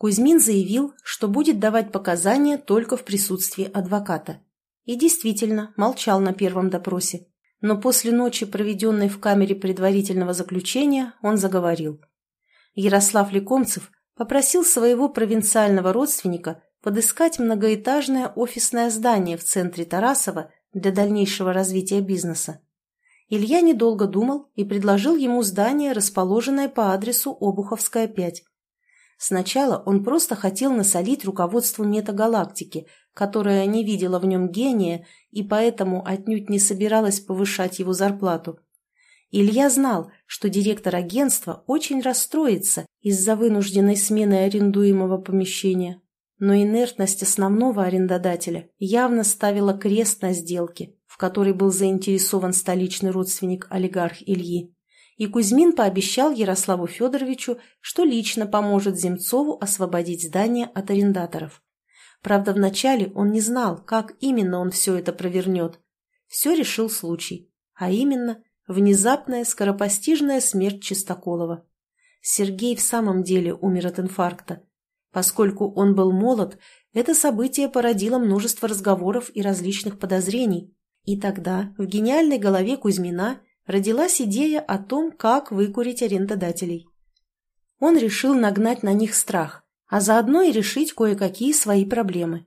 Кузьмин заявил, что будет давать показания только в присутствии адвоката. И действительно молчал на первом допросе. Но после ночи, проведенной в камере предварительного заключения, он заговорил. Ярослав Лекомцев попросил своего провинциального родственника подыскать многоэтажное офисное здание в центре Тарасова для дальнейшего развития бизнеса. Илья недолго думал и предложил ему здание, расположенное по адресу Обуховская, 5. Сначала он просто хотел насолить руководству метагалактики, которая не видела в нем гения и поэтому отнюдь не собиралась повышать его зарплату. Илья знал, что директор агентства очень расстроится из-за вынужденной смены арендуемого помещения. Но инертность основного арендодателя явно ставила крест на сделке, в которой был заинтересован столичный родственник олигарх Ильи и Кузьмин пообещал Ярославу Федоровичу, что лично поможет Земцову освободить здание от арендаторов. Правда, вначале он не знал, как именно он все это провернет. Все решил случай, а именно внезапная скоропостижная смерть Чистоколова. Сергей в самом деле умер от инфаркта. Поскольку он был молод, это событие породило множество разговоров и различных подозрений. И тогда в гениальной голове Кузьмина родилась идея о том, как выкурить арендодателей. Он решил нагнать на них страх, а заодно и решить кое-какие свои проблемы.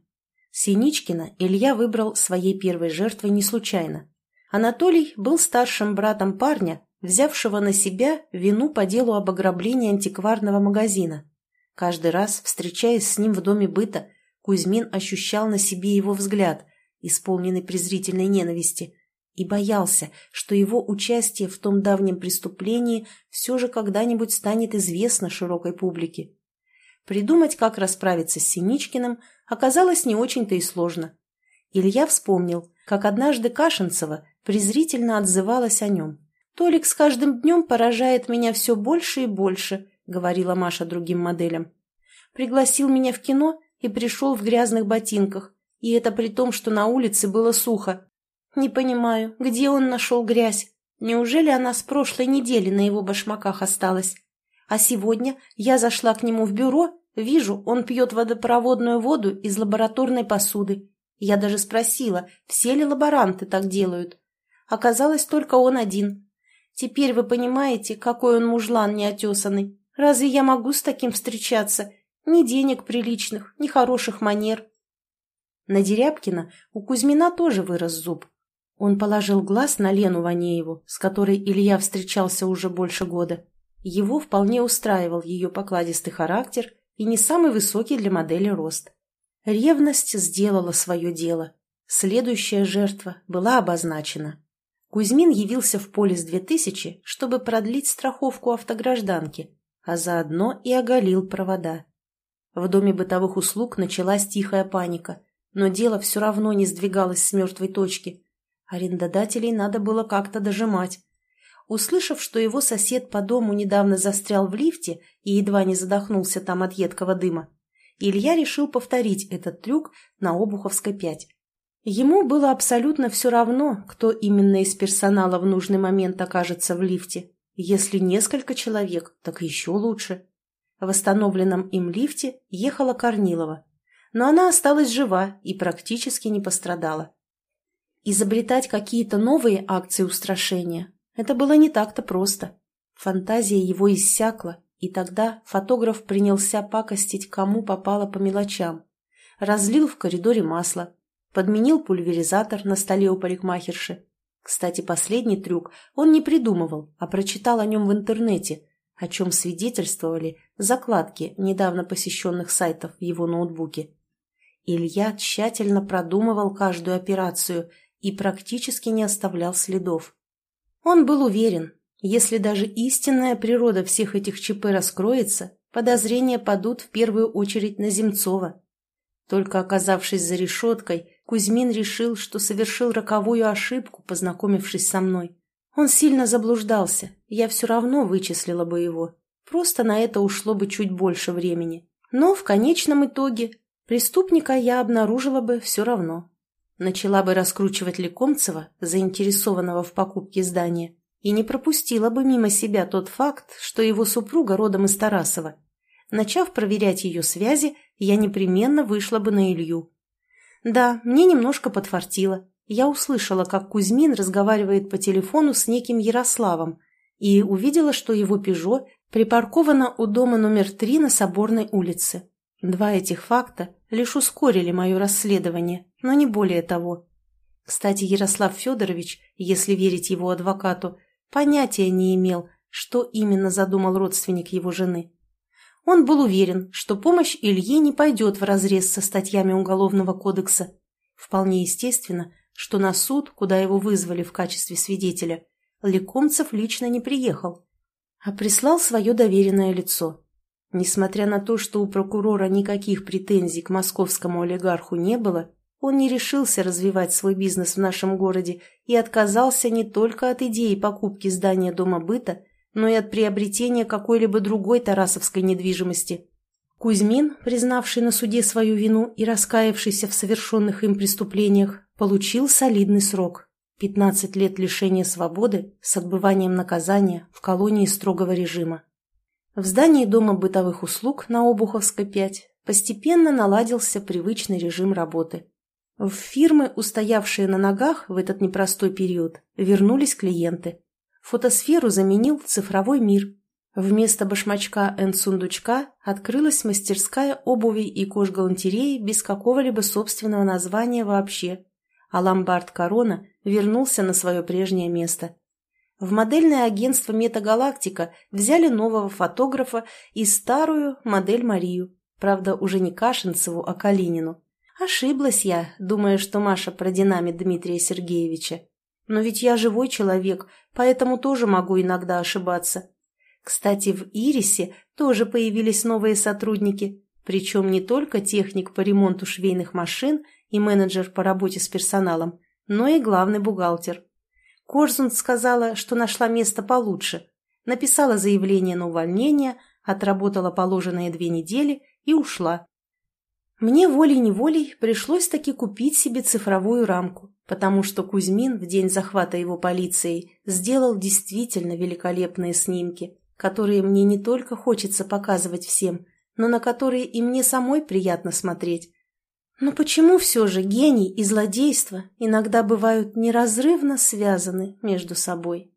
Синичкина Илья выбрал своей первой жертвой не случайно. Анатолий был старшим братом парня, взявшего на себя вину по делу об ограблении антикварного магазина. Каждый раз, встречаясь с ним в доме быта, Кузьмин ощущал на себе его взгляд, исполненный презрительной ненависти, и боялся, что его участие в том давнем преступлении все же когда-нибудь станет известно широкой публике. Придумать, как расправиться с Синичкиным, оказалось не очень-то и сложно. Илья вспомнил, как однажды Кашинцева презрительно отзывалась о нем. «Толик с каждым днем поражает меня все больше и больше», — говорила Маша другим моделям. «Пригласил меня в кино и пришел в грязных ботинках, и это при том, что на улице было сухо. «Не понимаю, где он нашел грязь? Неужели она с прошлой недели на его башмаках осталась? А сегодня я зашла к нему в бюро, вижу, он пьет водопроводную воду из лабораторной посуды. Я даже спросила, все ли лаборанты так делают. Оказалось, только он один. Теперь вы понимаете, какой он мужлан неотесанный. Разве я могу с таким встречаться? Ни денег приличных, ни хороших манер». На Дерябкина у Кузьмина тоже вырос зуб. Он положил глаз на Лену Ванееву, с которой Илья встречался уже больше года. Его вполне устраивал ее покладистый характер и не самый высокий для модели рост. Ревность сделала свое дело. Следующая жертва была обозначена. Кузьмин явился в полис 2000, чтобы продлить страховку автогражданки, а заодно и оголил провода. В доме бытовых услуг началась тихая паника, но дело все равно не сдвигалось с мертвой точки. Арендодателей надо было как-то дожимать. Услышав, что его сосед по дому недавно застрял в лифте и едва не задохнулся там от едкого дыма, Илья решил повторить этот трюк на Обуховской 5. Ему было абсолютно все равно, кто именно из персонала в нужный момент окажется в лифте. Если несколько человек, так еще лучше. В восстановленном им лифте ехала Корнилова. Но она осталась жива и практически не пострадала. Изобретать какие-то новые акции устрашения – это было не так-то просто. Фантазия его иссякла, и тогда фотограф принялся пакостить кому попало по мелочам. Разлил в коридоре масло, подменил пульверизатор на столе у парикмахерши. Кстати, последний трюк он не придумывал, а прочитал о нем в интернете, о чем свидетельствовали закладки недавно посещенных сайтов в его ноутбуке. Илья тщательно продумывал каждую операцию – и практически не оставлял следов. Он был уверен, если даже истинная природа всех этих ЧП раскроется, подозрения падут в первую очередь на Земцова. Только оказавшись за решеткой, Кузьмин решил, что совершил роковую ошибку, познакомившись со мной. Он сильно заблуждался, я все равно вычислила бы его. Просто на это ушло бы чуть больше времени. Но в конечном итоге преступника я обнаружила бы все равно начала бы раскручивать Лекомцева, заинтересованного в покупке здания, и не пропустила бы мимо себя тот факт, что его супруга родом из Тарасова. Начав проверять ее связи, я непременно вышла бы на Илью. Да, мне немножко подфартило. Я услышала, как Кузьмин разговаривает по телефону с неким Ярославом и увидела, что его «Пежо» припарковано у дома номер три на Соборной улице. Два этих факта лишь ускорили мое расследование, но не более того. Кстати, Ярослав Федорович, если верить его адвокату, понятия не имел, что именно задумал родственник его жены. Он был уверен, что помощь Илье не пойдет вразрез со статьями Уголовного кодекса. Вполне естественно, что на суд, куда его вызвали в качестве свидетеля, Лекомцев лично не приехал, а прислал свое доверенное лицо. Несмотря на то, что у прокурора никаких претензий к московскому олигарху не было, он не решился развивать свой бизнес в нашем городе и отказался не только от идеи покупки здания Дома быта, но и от приобретения какой-либо другой тарасовской недвижимости. Кузьмин, признавший на суде свою вину и раскаявшийся в совершенных им преступлениях, получил солидный срок – 15 лет лишения свободы с отбыванием наказания в колонии строгого режима. В здании Дома бытовых услуг на Обуховской 5 постепенно наладился привычный режим работы. В фирмы, устоявшие на ногах в этот непростой период, вернулись клиенты. Фотосферу заменил цифровой мир. Вместо башмачка энд-сундучка открылась мастерская обуви и кожгалантереи без какого-либо собственного названия вообще, а ломбард «Корона» вернулся на свое прежнее место – в модельное агентство «Метагалактика» взяли нового фотографа и старую модель Марию. Правда, уже не Кашинцеву, а Калинину. Ошиблась я, думая, что Маша продинамит Дмитрия Сергеевича. Но ведь я живой человек, поэтому тоже могу иногда ошибаться. Кстати, в «Ирисе» тоже появились новые сотрудники, причем не только техник по ремонту швейных машин и менеджер по работе с персоналом, но и главный бухгалтер. Корзунд сказала, что нашла место получше, написала заявление на увольнение, отработала положенные две недели и ушла. Мне волей-неволей пришлось таки купить себе цифровую рамку, потому что Кузьмин в день захвата его полицией сделал действительно великолепные снимки, которые мне не только хочется показывать всем, но на которые и мне самой приятно смотреть. Но почему все же гений и злодейство иногда бывают неразрывно связаны между собой?